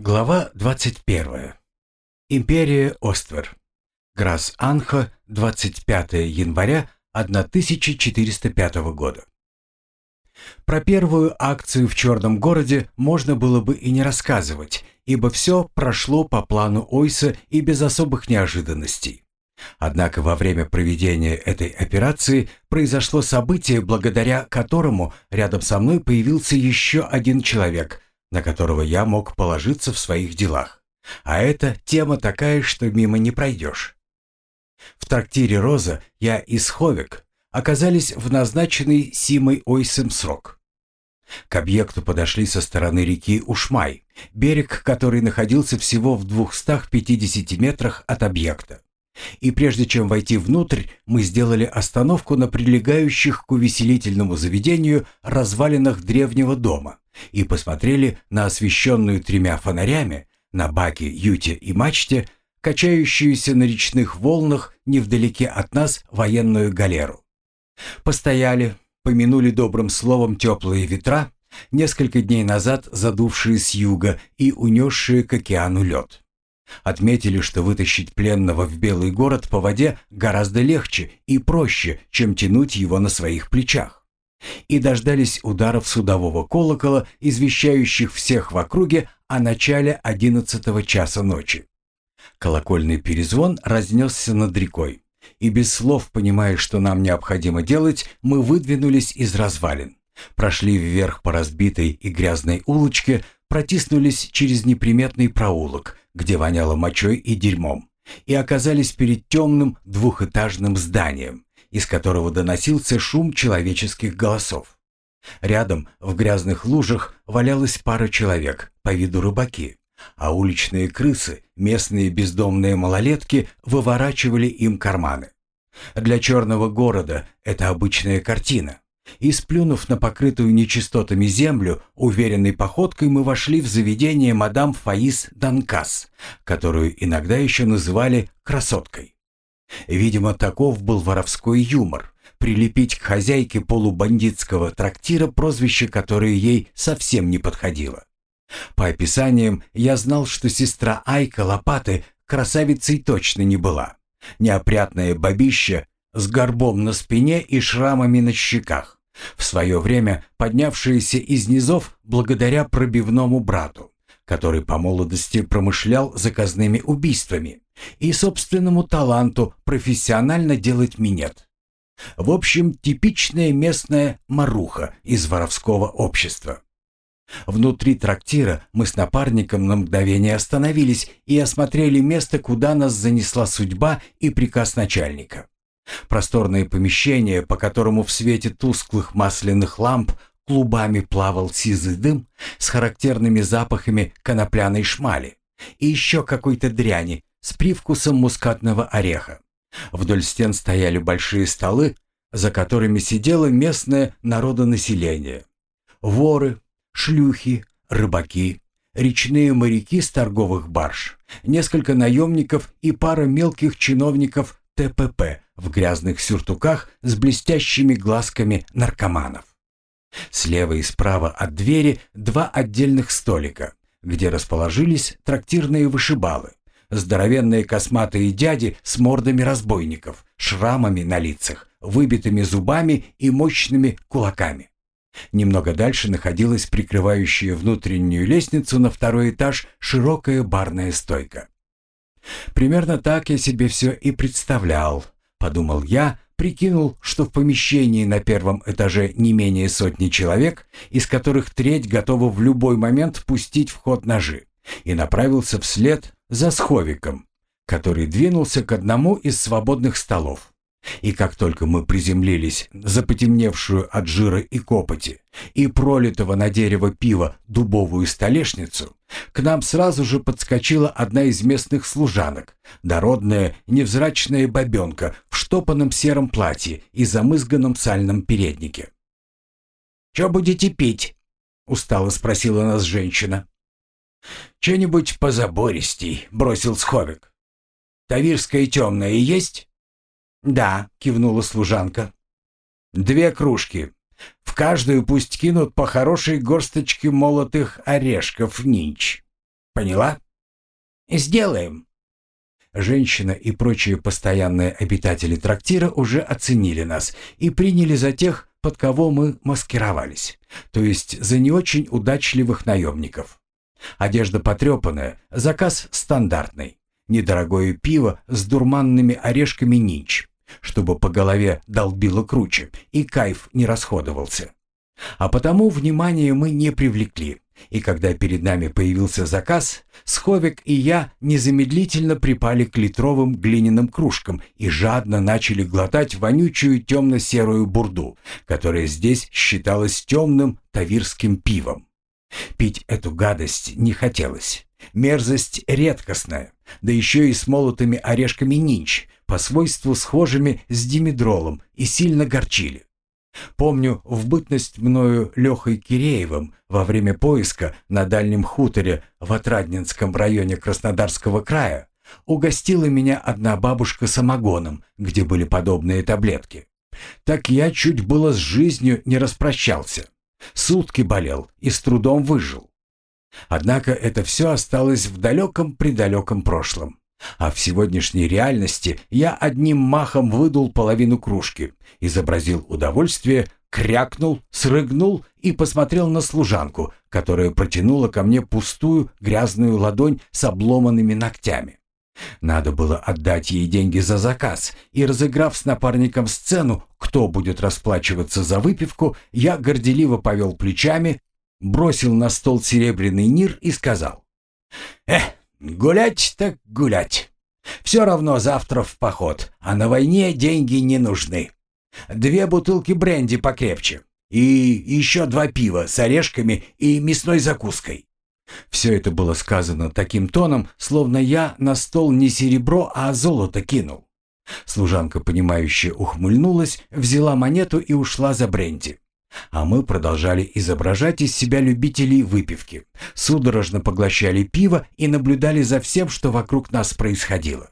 Глава 21. Империя Оствер. Грас-Анха, 25 января 1405 года. Про первую акцию в Черном городе можно было бы и не рассказывать, ибо все прошло по плану Ойса и без особых неожиданностей. Однако во время проведения этой операции произошло событие, благодаря которому рядом со мной появился еще один человек – на которого я мог положиться в своих делах. А это тема такая, что мимо не пройдешь. В трактире «Роза» я и Сховик оказались в назначенный Симой Ойсом срок. К объекту подошли со стороны реки Ушмай, берег который находился всего в 250 метрах от объекта. И прежде чем войти внутрь, мы сделали остановку на прилегающих к увеселительному заведению развалинах древнего дома, и посмотрели на освещенную тремя фонарями на баке, юте и мачте, качающуюся на речных волнах невдалеке от нас военную галеру. Постояли, помянули добрым словом теплые ветра, несколько дней назад задувшие с юга и унесшие к океану лед. Отметили, что вытащить пленного в Белый город по воде гораздо легче и проще, чем тянуть его на своих плечах. И дождались ударов судового колокола, извещающих всех в округе о начале одиннадцатого часа ночи. Колокольный перезвон разнесся над рекой, и без слов, понимая, что нам необходимо делать, мы выдвинулись из развалин, прошли вверх по разбитой и грязной улочке, протиснулись через неприметный проулок, где воняло мочой и дерьмом, и оказались перед темным двухэтажным зданием, из которого доносился шум человеческих голосов. Рядом, в грязных лужах, валялась пара человек, по виду рыбаки, а уличные крысы, местные бездомные малолетки, выворачивали им карманы. Для черного города это обычная картина. И сплюнув на покрытую нечистотами землю, уверенной походкой мы вошли в заведение мадам Фаис Данкас, которую иногда еще называли «красоткой». Видимо, таков был воровской юмор — прилепить к хозяйке полубандитского трактира прозвище, которое ей совсем не подходило. По описаниям я знал, что сестра Айка Лопаты красавицей точно не была. Неопрятная бабища с горбом на спине и шрамами на щеках, в свое время поднявшаяся из низов благодаря пробивному брату, который по молодости промышлял заказными убийствами, и собственному таланту профессионально делать минет. В общем, типичная местная маруха из воровского общества. Внутри трактира мы с напарником на мгновение остановились и осмотрели место, куда нас занесла судьба и приказ начальника. Просторное помещение, по которому в свете тусклых масляных ламп клубами плавал сизый дым с характерными запахами конопляной шмали и еще какой-то дряни, с привкусом мускатного ореха. Вдоль стен стояли большие столы, за которыми сидело местное народонаселение. Воры, шлюхи, рыбаки, речные моряки с торговых барж, несколько наемников и пара мелких чиновников ТПП в грязных сюртуках с блестящими глазками наркоманов. Слева и справа от двери два отдельных столика, где расположились трактирные вышибалы, Здоровенные косматые дяди с мордами разбойников, шрамами на лицах, выбитыми зубами и мощными кулаками. Немного дальше находилась прикрывающая внутреннюю лестницу на второй этаж широкая барная стойка. «Примерно так я себе все и представлял», — подумал я, прикинул, что в помещении на первом этаже не менее сотни человек, из которых треть готова в любой момент пустить в ход ножи, и направился вслед за Сховиком, который двинулся к одному из свободных столов. И как только мы приземлились за потемневшую от жира и копоти и пролитого на дерево пива дубовую столешницу, к нам сразу же подскочила одна из местных служанок, дородная невзрачная бабенка в штопанном сером платье и замызганном сальном переднике. «Че будете пить?» — устало спросила нас женщина. «Че-нибудь позабористей», — бросил Сховик. «Тавирская темная есть?» «Да», — кивнула служанка. «Две кружки. В каждую пусть кинут по хорошей горсточке молотых орешков нинч. Поняла? Сделаем. Женщина и прочие постоянные обитатели трактира уже оценили нас и приняли за тех, под кого мы маскировались, то есть за не очень удачливых наемников. Одежда потрепанная, заказ стандартный. Недорогое пиво с дурманными орешками нинч, чтобы по голове долбило круче и кайф не расходовался. А потому внимание мы не привлекли, и когда перед нами появился заказ, Сховик и я незамедлительно припали к литровым глиняным кружкам и жадно начали глотать вонючую темно-серую бурду, которая здесь считалась темным тавирским пивом. Пить эту гадость не хотелось. Мерзость редкостная, да еще и с молотыми орешками нинч, по свойству схожими с димедролом, и сильно горчили. Помню, в бытность мною Лехой Киреевым во время поиска на дальнем хуторе в Отрадненском районе Краснодарского края угостила меня одна бабушка самогоном, где были подобные таблетки. Так я чуть было с жизнью не распрощался. Сутки болел и с трудом выжил. Однако это все осталось в далеком-предалеком прошлом. А в сегодняшней реальности я одним махом выдул половину кружки, изобразил удовольствие, крякнул, срыгнул и посмотрел на служанку, которая протянула ко мне пустую грязную ладонь с обломанными ногтями. Надо было отдать ей деньги за заказ, и, разыграв с напарником сцену, кто будет расплачиваться за выпивку, я горделиво повел плечами, бросил на стол серебряный нир и сказал. «Эх, Гулять так гулять. Все равно завтра в поход, а на войне деньги не нужны. Две бутылки бренди покрепче. И еще два пива с орешками и мясной закуской. Все это было сказано таким тоном, словно я на стол не серебро, а золото кинул. Служанка, понимающая, ухмыльнулась, взяла монету и ушла за бренди. А мы продолжали изображать из себя любителей выпивки, судорожно поглощали пиво и наблюдали за всем, что вокруг нас происходило.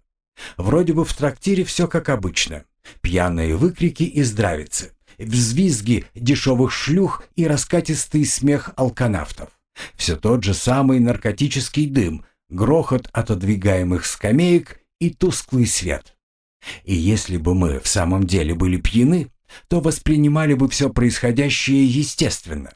Вроде бы в трактире все как обычно. Пьяные выкрики и здравицы, взвизги дешевых шлюх и раскатистый смех алканавтов. Все тот же самый наркотический дым, грохот отодвигаемых скамеек и тусклый свет. И если бы мы в самом деле были пьяны, то воспринимали бы все происходящее естественно.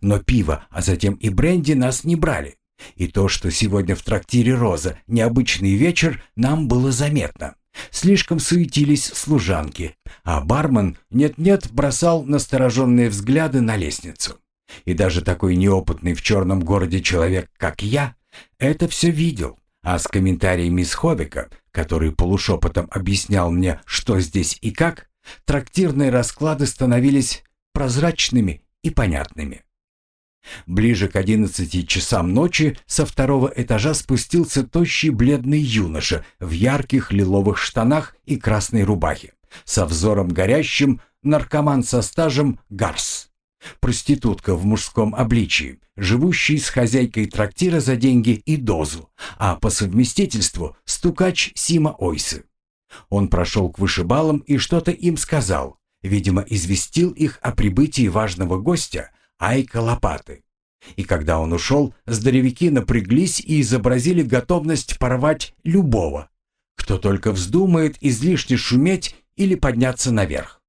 Но пиво, а затем и бренди нас не брали. И то, что сегодня в трактире «Роза» необычный вечер, нам было заметно. Слишком суетились служанки, а бармен нет-нет бросал настороженные взгляды на лестницу. И даже такой неопытный в черном городе человек, как я, это все видел. А с комментариями мисс Ховика, который полушепотом объяснял мне, что здесь и как, трактирные расклады становились прозрачными и понятными. Ближе к одиннадцати часам ночи со второго этажа спустился тощий бледный юноша в ярких лиловых штанах и красной рубахе, со взором горящим, наркоман со стажем Гарс. Проститутка в мужском обличии, живущий с хозяйкой трактира за деньги и дозу, а по совместительству стукач Сима Ойсы. Он прошел к вышибалам и что-то им сказал, видимо, известил их о прибытии важного гостя Айка Лопаты. И когда он ушел, здоровяки напряглись и изобразили готовность порвать любого, кто только вздумает излишне шуметь или подняться наверх.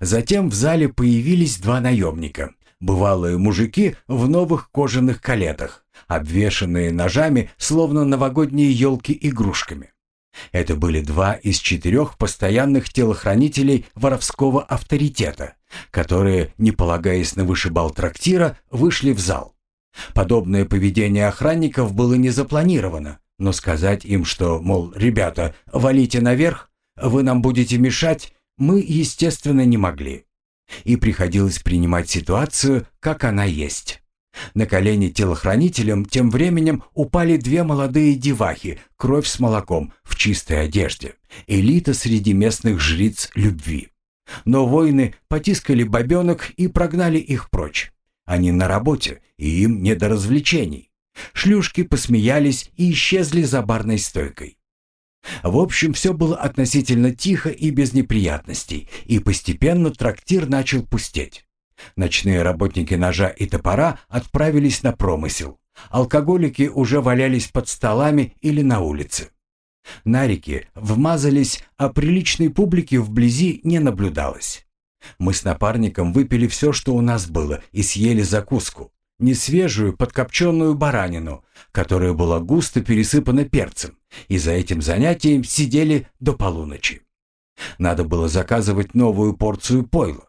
Затем в зале появились два наемника, бывалые мужики в новых кожаных калетах, обвешанные ножами, словно новогодние елки игрушками. Это были два из четырех постоянных телохранителей воровского авторитета, которые, не полагаясь на вышибал трактира, вышли в зал. Подобное поведение охранников было не запланировано, но сказать им, что, мол, ребята, валите наверх, вы нам будете мешать, мы, естественно, не могли. И приходилось принимать ситуацию, как она есть. На колени телохранителям тем временем упали две молодые девахи, кровь с молоком, в чистой одежде, элита среди местных жриц любви. Но воины потискали бабенок и прогнали их прочь. Они на работе, и им не до развлечений. Шлюшки посмеялись и исчезли за барной стойкой. В общем, все было относительно тихо и без неприятностей, и постепенно трактир начал пустеть. Ночные работники ножа и топора отправились на промысел, Алкоголики уже валялись под столами или на улице. Нарики вмазались, а приличной публики вблизи не наблюдалось. Мы с напарником выпили все, что у нас было, и съели закуску. Несвежую подкопченную баранину, которая была густо пересыпана перцем, и за этим занятием сидели до полуночи. Надо было заказывать новую порцию пойла.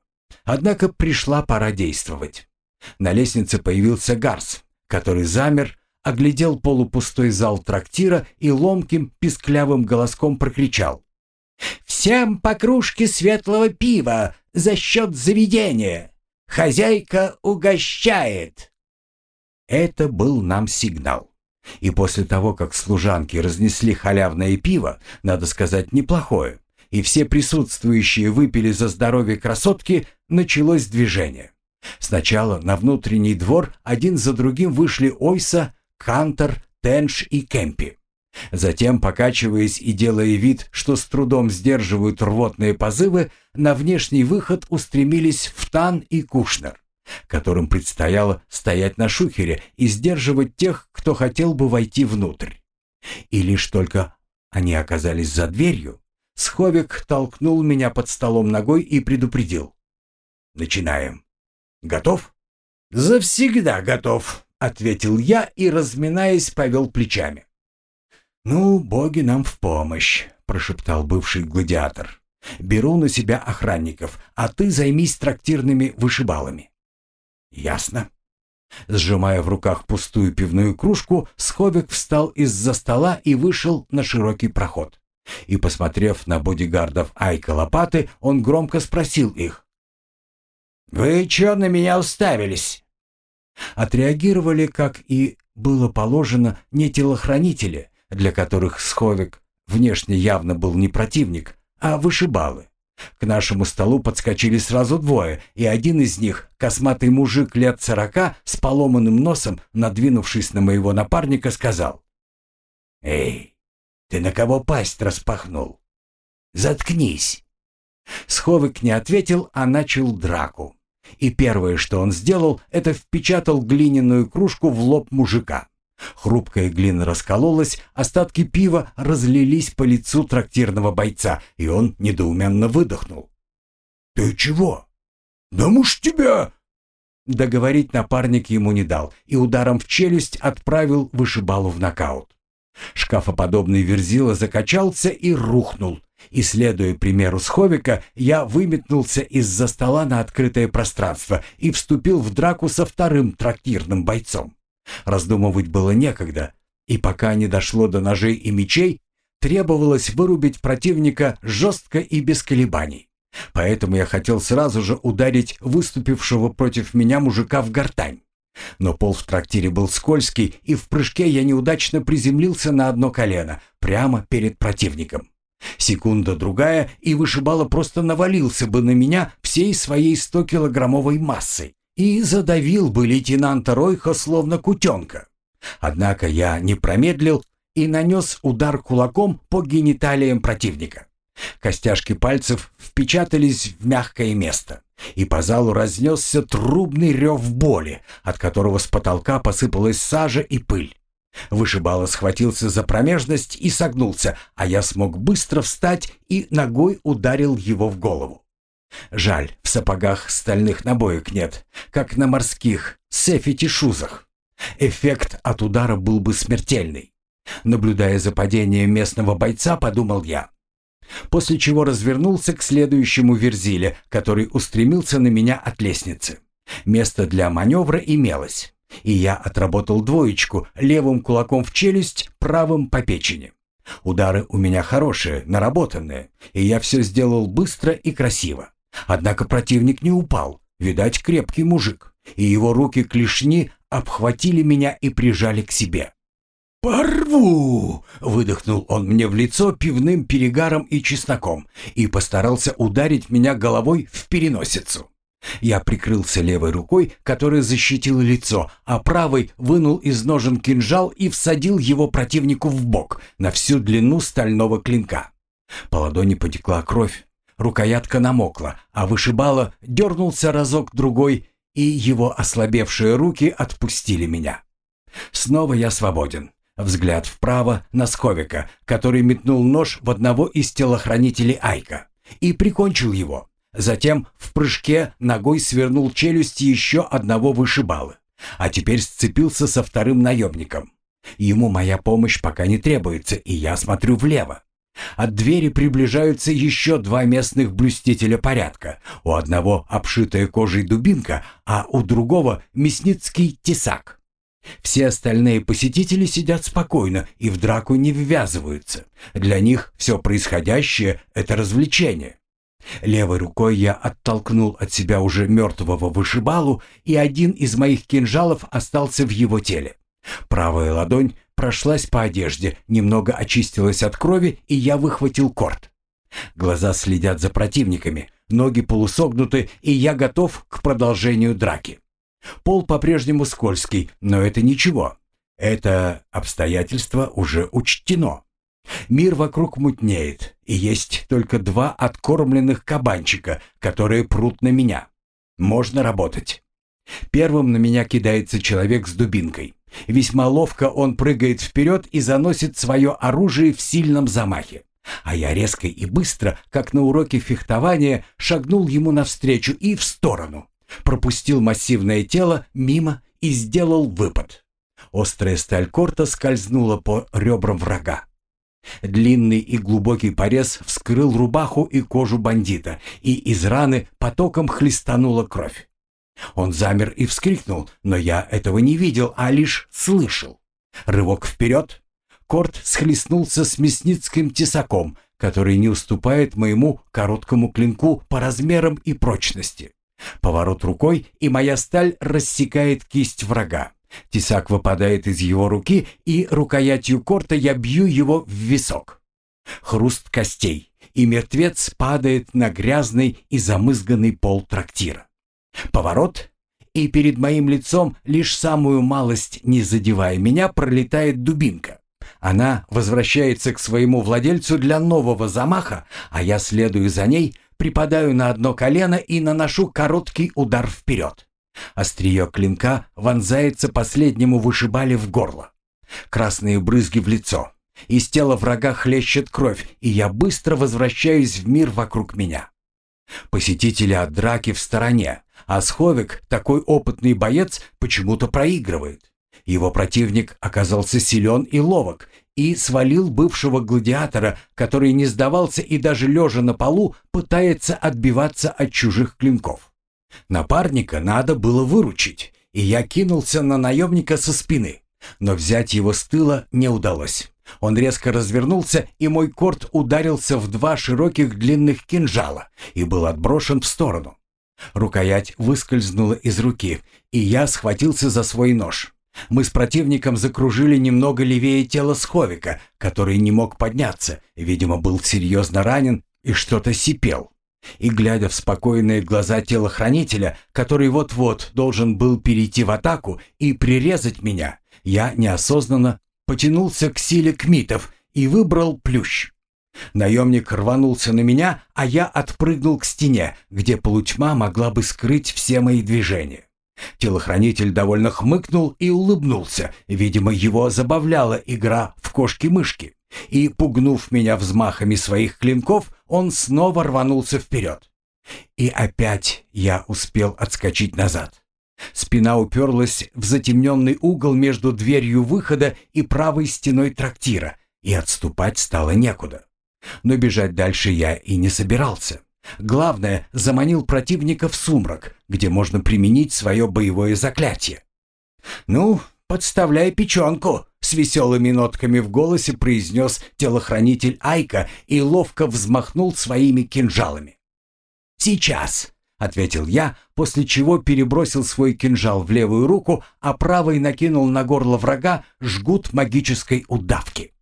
Однако пришла пора действовать. На лестнице появился Гарс, который замер, оглядел полупустой зал трактира и ломким писклявым голоском прокричал. «Всем по кружке светлого пива за счет заведения! Хозяйка угощает!» Это был нам сигнал. И после того, как служанки разнесли халявное пиво, надо сказать, неплохое, и все присутствующие выпили за здоровье красотки, началось движение. Сначала на внутренний двор один за другим вышли Ойса, Кантор, Тенш и Кемпи. Затем, покачиваясь и делая вид, что с трудом сдерживают рвотные позывы, на внешний выход устремились Втан и Кушнер, которым предстояло стоять на шухере и сдерживать тех, кто хотел бы войти внутрь. И лишь только они оказались за дверью, Сховик толкнул меня под столом ногой и предупредил. «Начинаем. Готов?» «Завсегда готов», — ответил я и, разминаясь, повел плечами. «Ну, боги нам в помощь», — прошептал бывший гладиатор. «Беру на себя охранников, а ты займись трактирными вышибалами». «Ясно». Сжимая в руках пустую пивную кружку, Сховик встал из-за стола и вышел на широкий проход. И, посмотрев на бодигардов Айка Лопаты, он громко спросил их. «Вы чё на меня уставились?» Отреагировали, как и было положено, не телохранители, для которых Сховик внешне явно был не противник, а вышибалы. К нашему столу подскочили сразу двое, и один из них, косматый мужик лет сорока, с поломанным носом, надвинувшись на моего напарника, сказал. «Эй, ты на кого пасть распахнул? Заткнись!» Сховик не ответил, а начал драку. И первое, что он сделал, это впечатал глиняную кружку в лоб мужика. Хрупкая глина раскололась, остатки пива разлились по лицу трактирного бойца, и он недоуменно выдохнул. «Ты чего? Да муж тебя!» Договорить напарник ему не дал и ударом в челюсть отправил вышибалу в нокаут. Шкафоподобный верзила закачался и рухнул. И, следуя примеру Сховика, я выметнулся из-за стола на открытое пространство и вступил в драку со вторым трактирным бойцом. Раздумывать было некогда, и пока не дошло до ножей и мечей, требовалось вырубить противника жестко и без колебаний. Поэтому я хотел сразу же ударить выступившего против меня мужика в гортань. Но пол в трактире был скользкий, и в прыжке я неудачно приземлился на одно колено, прямо перед противником. Секунда-другая, и вышибало просто навалился бы на меня всей своей 100-килограммовой массой и задавил бы лейтенанта Ройха словно кутенка. Однако я не промедлил и нанес удар кулаком по гениталиям противника. Костяшки пальцев впечатались в мягкое место, и по залу разнесся трубный рев боли, от которого с потолка посыпалась сажа и пыль. Вышибало схватился за промежность и согнулся, а я смог быстро встать и ногой ударил его в голову. Жаль, в сапогах стальных набоек нет, как на морских сефити-шузах. Эффект от удара был бы смертельный. Наблюдая за падением местного бойца, подумал я. После чего развернулся к следующему верзиле, который устремился на меня от лестницы. Место для маневра имелось, и я отработал двоечку левым кулаком в челюсть, правым по печени. Удары у меня хорошие, наработанные, и я все сделал быстро и красиво. Однако противник не упал, видать, крепкий мужик, и его руки-клешни обхватили меня и прижали к себе. «Порву!» — выдохнул он мне в лицо пивным перегаром и чесноком и постарался ударить меня головой в переносицу. Я прикрылся левой рукой, которая защитила лицо, а правой вынул из ножен кинжал и всадил его противнику в бок на всю длину стального клинка. По ладони потекла кровь, рукоятка намокла, а вышибало дернулся разок-другой, и его ослабевшие руки отпустили меня. Снова я свободен. Взгляд вправо на Сковика, который метнул нож в одного из телохранителей Айка и прикончил его. Затем в прыжке ногой свернул челюсть еще одного вышибалы, а теперь сцепился со вторым наемником. Ему моя помощь пока не требуется, и я смотрю влево. От двери приближаются еще два местных блюстителя порядка. У одного обшитая кожей дубинка, а у другого мясницкий тесак. Все остальные посетители сидят спокойно и в драку не ввязываются. Для них все происходящее — это развлечение. Левой рукой я оттолкнул от себя уже мертвого вышибалу, и один из моих кинжалов остался в его теле. Правая ладонь прошлась по одежде, немного очистилась от крови, и я выхватил корт. Глаза следят за противниками, ноги полусогнуты, и я готов к продолжению драки. Пол по-прежнему скользкий, но это ничего. Это обстоятельство уже учтено. Мир вокруг мутнеет, и есть только два откормленных кабанчика, которые прут на меня. Можно работать. Первым на меня кидается человек с дубинкой. Весьма ловко он прыгает вперед и заносит свое оружие в сильном замахе. А я резко и быстро, как на уроке фехтования, шагнул ему навстречу и в сторону. Пропустил массивное тело мимо и сделал выпад. Острая сталь корта скользнула по ребрам врага. Длинный и глубокий порез вскрыл рубаху и кожу бандита, и из раны потоком хлестанула кровь. Он замер и вскрикнул, но я этого не видел, а лишь слышал. Рывок вперед. Корт схлестнулся с мясницким тесаком, который не уступает моему короткому клинку по размерам и прочности. Поворот рукой, и моя сталь рассекает кисть врага. Тесак выпадает из его руки, и рукоятью корта я бью его в висок. Хруст костей, и мертвец падает на грязный и замызганный пол трактира. Поворот, и перед моим лицом, лишь самую малость не задевая меня, пролетает дубинка. Она возвращается к своему владельцу для нового замаха, а я следую за ней, припадаю на одно колено и наношу короткий удар вперед. Острие клинка вонзается последнему вышибали в горло. Красные брызги в лицо. Из тела врага хлещет кровь, и я быстро возвращаюсь в мир вокруг меня. Посетители от драки в стороне, а Сховик, такой опытный боец, почему-то проигрывает. Его противник оказался силен и ловок, и свалил бывшего гладиатора, который не сдавался и даже лежа на полу пытается отбиваться от чужих клинков. Напарника надо было выручить, и я кинулся на наемника со спины, но взять его с тыла не удалось. Он резко развернулся, и мой корт ударился в два широких длинных кинжала и был отброшен в сторону. Рукоять выскользнула из руки, и я схватился за свой нож. Мы с противником закружили немного левее тела Сховика, который не мог подняться, видимо, был серьезно ранен и что-то сипел. И глядя в спокойные глаза телохранителя, который вот-вот должен был перейти в атаку и прирезать меня, я неосознанно потянулся к силе кмитов и выбрал плющ. Наемник рванулся на меня, а я отпрыгнул к стене, где полутьма могла бы скрыть все мои движения. Телохранитель довольно хмыкнул и улыбнулся. Видимо, его забавляла игра в кошки-мышки. И, пугнув меня взмахами своих клинков, он снова рванулся вперед. И опять я успел отскочить назад. Спина уперлась в затемненный угол между дверью выхода и правой стеной трактира, и отступать стало некуда. Но бежать дальше я и не собирался. Главное, заманил противника в сумрак, где можно применить свое боевое заклятие. «Ну, подставляй печенку!» — с веселыми нотками в голосе произнес телохранитель Айка и ловко взмахнул своими кинжалами. «Сейчас!» — ответил я, после чего перебросил свой кинжал в левую руку, а правой накинул на горло врага жгут магической удавки.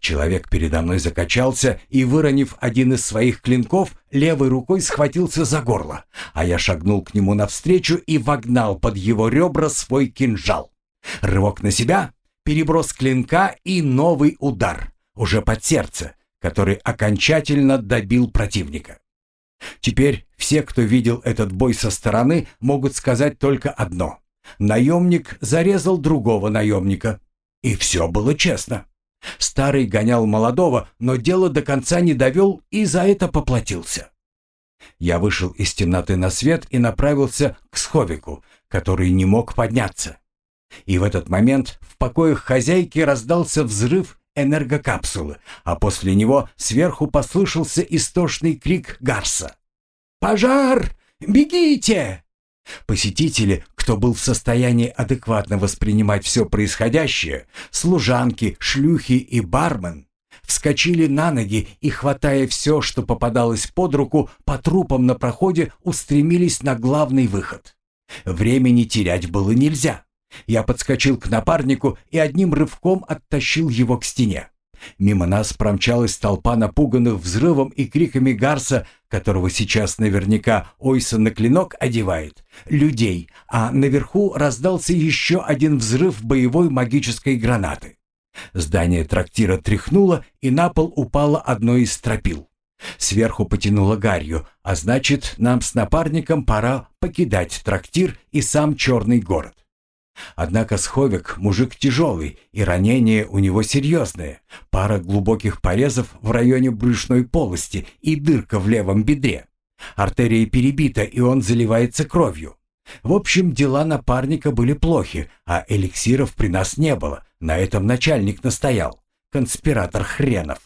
Человек передо мной закачался и, выронив один из своих клинков, левой рукой схватился за горло, а я шагнул к нему навстречу и вогнал под его ребра свой кинжал. Рывок на себя, переброс клинка и новый удар, уже под сердце, который окончательно добил противника. Теперь все, кто видел этот бой со стороны, могут сказать только одно. Наемник зарезал другого наемника. И все было честно. Старый гонял молодого, но дело до конца не довел и за это поплатился. Я вышел из темноты на свет и направился к сховику, который не мог подняться. И в этот момент в покоях хозяйки раздался взрыв энергокапсулы, а после него сверху послышался истошный крик Гарса. «Пожар! Бегите!» Посетители, кто был в состоянии адекватно воспринимать все происходящее, служанки, шлюхи и бармен, вскочили на ноги и, хватая все, что попадалось под руку, по трупам на проходе устремились на главный выход. Времени терять было нельзя. Я подскочил к напарнику и одним рывком оттащил его к стене. Мимо нас промчалась толпа напуганных взрывом и криками Гарса, которого сейчас наверняка Ойса на клинок одевает, людей, а наверху раздался еще один взрыв боевой магической гранаты. Здание трактира тряхнуло, и на пол упало одно из стропил. Сверху потянуло гарью, а значит, нам с напарником пора покидать трактир и сам черный город. Однако Сховик мужик тяжелый, и ранения у него серьезные. Пара глубоких порезов в районе брюшной полости и дырка в левом бедре. Артерия перебита, и он заливается кровью. В общем, дела напарника были плохи, а эликсиров при нас не было. На этом начальник настоял. Конспиратор хренов.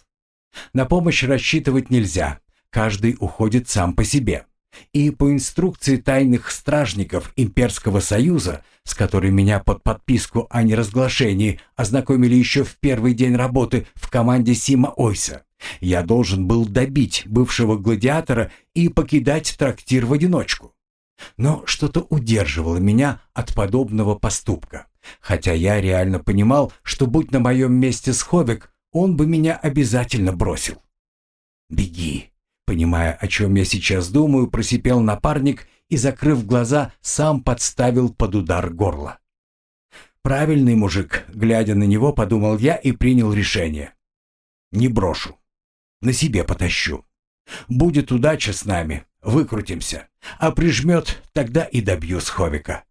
На помощь рассчитывать нельзя. Каждый уходит сам по себе. И по инструкции тайных стражников Имперского Союза, с которой меня под подписку о неразглашении ознакомили еще в первый день работы в команде Сима Ойса, я должен был добить бывшего гладиатора и покидать трактир в одиночку. Но что-то удерживало меня от подобного поступка, хотя я реально понимал, что будь на моем месте Сховик, он бы меня обязательно бросил. «Беги!» Понимая, о чем я сейчас думаю, просипел напарник и, закрыв глаза, сам подставил под удар горло. «Правильный мужик», — глядя на него, подумал я и принял решение. «Не брошу. На себе потащу. Будет удача с нами, выкрутимся. А прижмет, тогда и добью Сховика».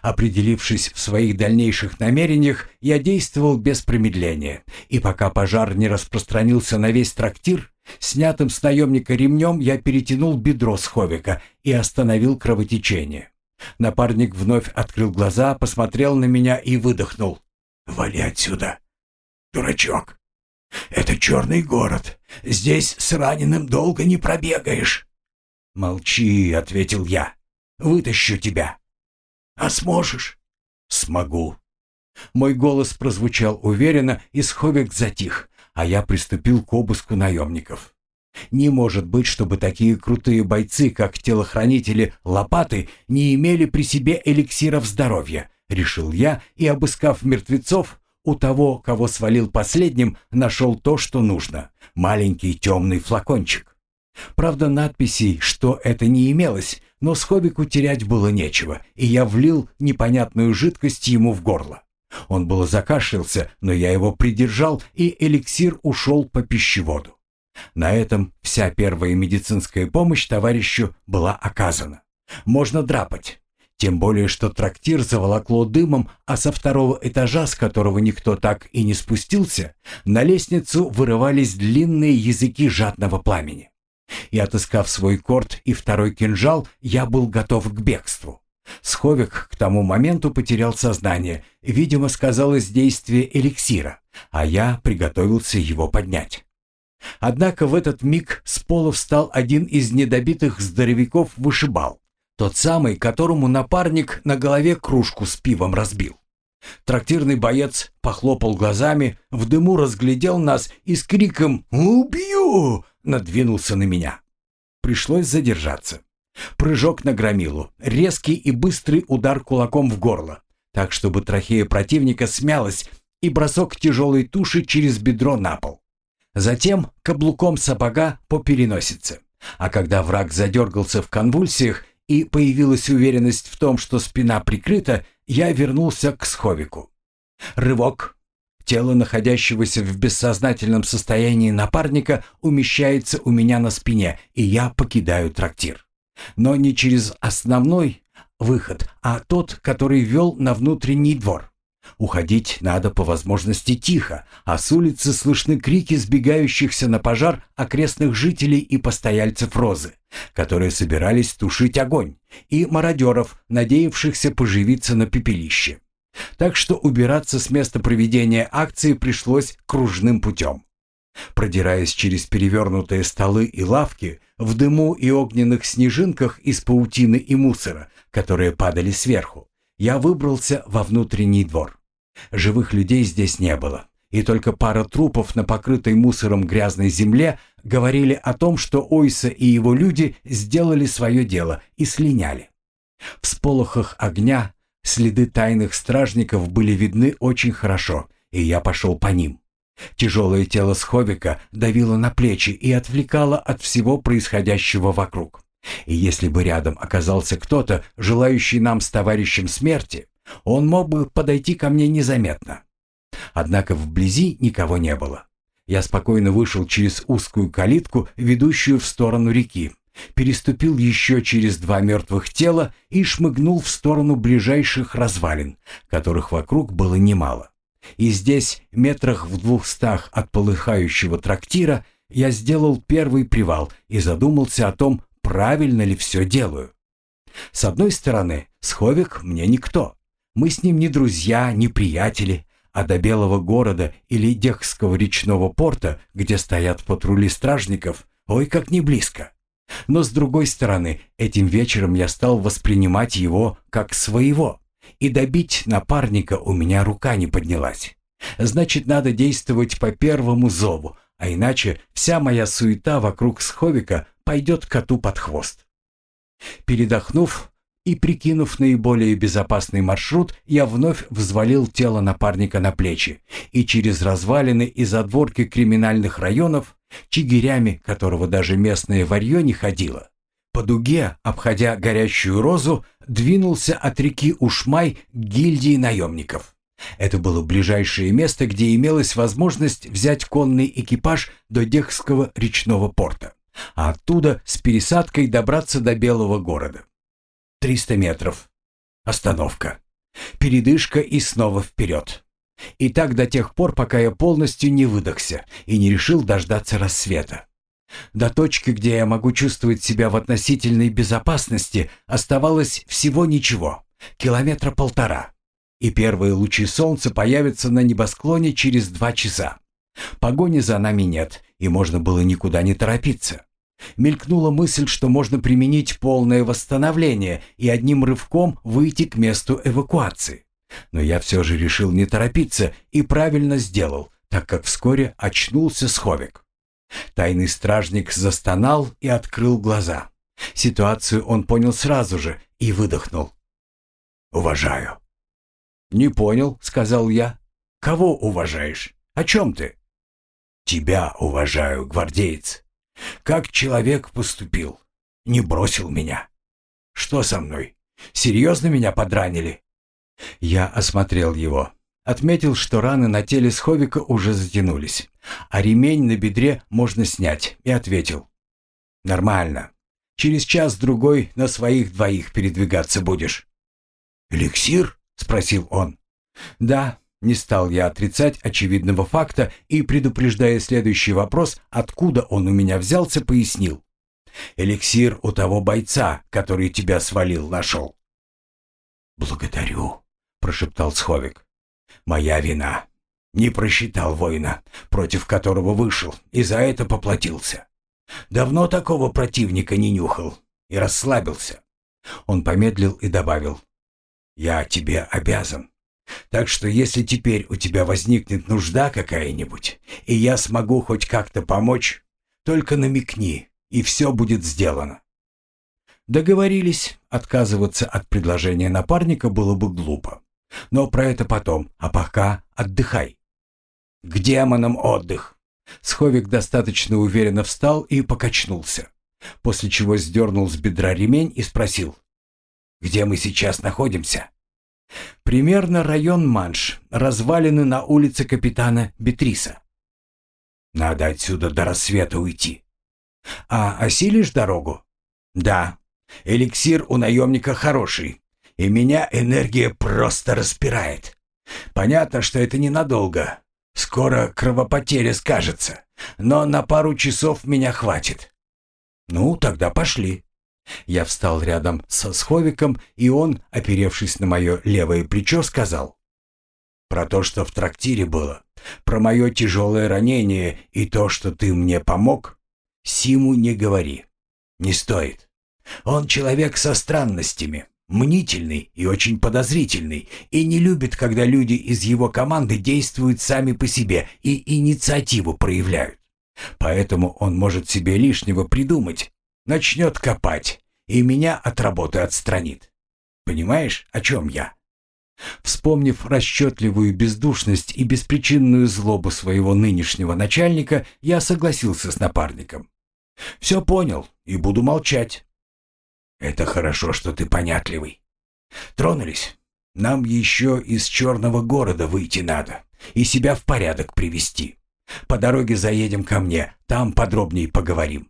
Определившись в своих дальнейших намерениях, я действовал без промедления, и пока пожар не распространился на весь трактир, снятым с наемника ремнем я перетянул бедро Сховика и остановил кровотечение. Напарник вновь открыл глаза, посмотрел на меня и выдохнул. «Вали отсюда, дурачок! Это черный город. Здесь с раненым долго не пробегаешь». «Молчи», — ответил я. «Вытащу тебя». А сможешь?» «Смогу». Мой голос прозвучал уверенно, и сховик затих, а я приступил к обыску наемников. Не может быть, чтобы такие крутые бойцы, как телохранители Лопаты, не имели при себе эликсиров здоровья, решил я, и, обыскав мертвецов, у того, кого свалил последним, нашел то, что нужно — маленький темный флакончик. Правда, надписей, что это не имелось, но Схобику терять было нечего, и я влил непонятную жидкость ему в горло. Он было закашлялся, но я его придержал, и эликсир ушел по пищеводу. На этом вся первая медицинская помощь товарищу была оказана. Можно драпать. Тем более, что трактир заволокло дымом, а со второго этажа, с которого никто так и не спустился, на лестницу вырывались длинные языки жадного пламени и, отыскав свой корт и второй кинжал, я был готов к бегству. Сховик к тому моменту потерял сознание, видимо, сказалось действие эликсира, а я приготовился его поднять. Однако в этот миг с пола встал один из недобитых здоровяков вышибал, тот самый, которому напарник на голове кружку с пивом разбил. Трактирный боец похлопал глазами, в дыму разглядел нас и с криком «Убью!» надвинулся на меня. Пришлось задержаться. Прыжок на громилу, резкий и быстрый удар кулаком в горло, так чтобы трахея противника смялась и бросок тяжелой туши через бедро на пол. Затем каблуком сапога по переносице. А когда враг задергался в конвульсиях и появилась уверенность в том, что спина прикрыта, я вернулся к сховику. Рывок, Тело находящегося в бессознательном состоянии напарника умещается у меня на спине, и я покидаю трактир. Но не через основной, выход, а тот, который вел на внутренний двор. Уходить надо по возможности тихо, а с улицы слышны крики сбегающихся на пожар окрестных жителей и постояльцев Розы, которые собирались тушить огонь, и мародеров, надеявшихся поживиться на пепелище. Так что убираться с места проведения акции пришлось кружным путем. Продираясь через перевернутые столы и лавки, в дыму и огненных снежинках из паутины и мусора, которые падали сверху, я выбрался во внутренний двор. Живых людей здесь не было, и только пара трупов на покрытой мусором грязной земле говорили о том, что Ойса и его люди сделали свое дело и слиняли. В сполохах огня следы тайных стражников были видны очень хорошо, и я пошел по ним. Тяжелое тело Сховика давило на плечи и отвлекало от всего происходящего вокруг. И если бы рядом оказался кто-то, желающий нам с товарищем смерти, он мог бы подойти ко мне незаметно. Однако вблизи никого не было. Я спокойно вышел через узкую калитку, ведущую в сторону реки, переступил еще через два мертвых тела и шмыгнул в сторону ближайших развалин, которых вокруг было немало. И здесь, метрах в двухстах от полыхающего трактира, я сделал первый привал и задумался о том, правильно ли все делаю. С одной стороны, Сховик мне никто. Мы с ним не друзья, не приятели, а до Белого города или Дехского речного порта, где стоят патрули стражников, ой, как не близко. Но с другой стороны, этим вечером я стал воспринимать его как своего, и добить напарника у меня рука не поднялась. Значит, надо действовать по первому зову, а иначе вся моя суета вокруг Сховика пойдет коту под хвост. Передохнув и прикинув наиболее безопасный маршрут, я вновь взвалил тело напарника на плечи и через развалины и задворки криминальных районов, чигирями которого даже местное варье не ходило, по дуге, обходя горящую розу, двинулся от реки Ушмай к гильдии наемников. Это было ближайшее место, где имелась возможность взять конный экипаж до Дехского речного порта, а оттуда с пересадкой добраться до Белого города. 300 метров. Остановка. Передышка и снова вперед. И так до тех пор, пока я полностью не выдохся и не решил дождаться рассвета. До точки, где я могу чувствовать себя в относительной безопасности, оставалось всего ничего, километра полтора. И первые лучи солнца появятся на небосклоне через два часа. Погони за нами нет, и можно было никуда не торопиться. Мелькнула мысль, что можно применить полное восстановление и одним рывком выйти к месту эвакуации. Но я все же решил не торопиться и правильно сделал, так как вскоре очнулся Сховик. Тайный стражник застонал и открыл глаза. Ситуацию он понял сразу же и выдохнул. «Уважаю». «Не понял», — сказал я. «Кого уважаешь? О чем ты?» «Тебя уважаю, гвардеец. Как человек поступил. Не бросил меня. Что со мной? Серьезно меня подранили?» Я осмотрел его. Отметил, что раны на теле Сховика уже затянулись, а ремень на бедре можно снять, и ответил. «Нормально. Через час-другой на своих двоих передвигаться будешь». «Эликсир?» — спросил он. «Да». Не стал я отрицать очевидного факта и, предупреждая следующий вопрос, откуда он у меня взялся, пояснил. «Эликсир у того бойца, который тебя свалил, нашел». «Благодарю», — прошептал Сховик. Моя вина. Не просчитал воина, против которого вышел, и за это поплатился. Давно такого противника не нюхал и расслабился. Он помедлил и добавил. «Я тебе обязан. Так что если теперь у тебя возникнет нужда какая-нибудь, и я смогу хоть как-то помочь, только намекни, и все будет сделано». Договорились, отказываться от предложения напарника было бы глупо. Но про это потом, а пока отдыхай. К демонам отдых. Сховик достаточно уверенно встал и покачнулся, после чего сдернул с бедра ремень и спросил. «Где мы сейчас находимся?» «Примерно район Манш, развалины на улице капитана Бетриса». «Надо отсюда до рассвета уйти». «А осилишь дорогу?» «Да. Эликсир у наемника хороший. И меня энергия просто распирает. Понятно, что это ненадолго. Скоро кровопотеря скажется, но на пару часов меня хватит. Ну, тогда пошли. Я встал рядом со Сховиком, и он, оперевшись на мое левое плечо, сказал. «Про то, что в трактире было, про мое тяжелое ранение и то, что ты мне помог, Симу не говори. Не стоит. Он человек со странностями, мнительный и очень подозрительный, и не любит, когда люди из его команды действуют сами по себе и инициативу проявляют. Поэтому он может себе лишнего придумать, начнет копать и меня от работы отстранит. Понимаешь, о чем я? Вспомнив расчетливую бездушность и беспричинную злобу своего нынешнего начальника, я согласился с напарником. «Все понял и буду молчать». «Это хорошо, что ты понятливый. Тронулись. Нам еще из черного города выйти надо и себя в порядок привести. По дороге заедем ко мне, там подробнее поговорим».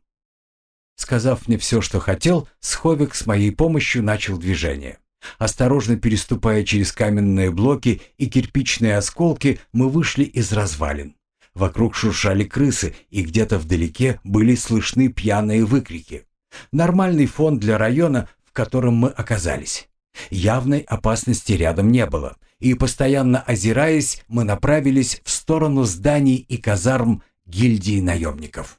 Сказав мне все, что хотел, Сховик с моей помощью начал движение. Осторожно переступая через каменные блоки и кирпичные осколки, мы вышли из развалин. Вокруг шуршали крысы, и где-то вдалеке были слышны пьяные выкрики. Нормальный фон для района, в котором мы оказались. Явной опасности рядом не было, и, постоянно озираясь, мы направились в сторону зданий и казарм гильдии наемников.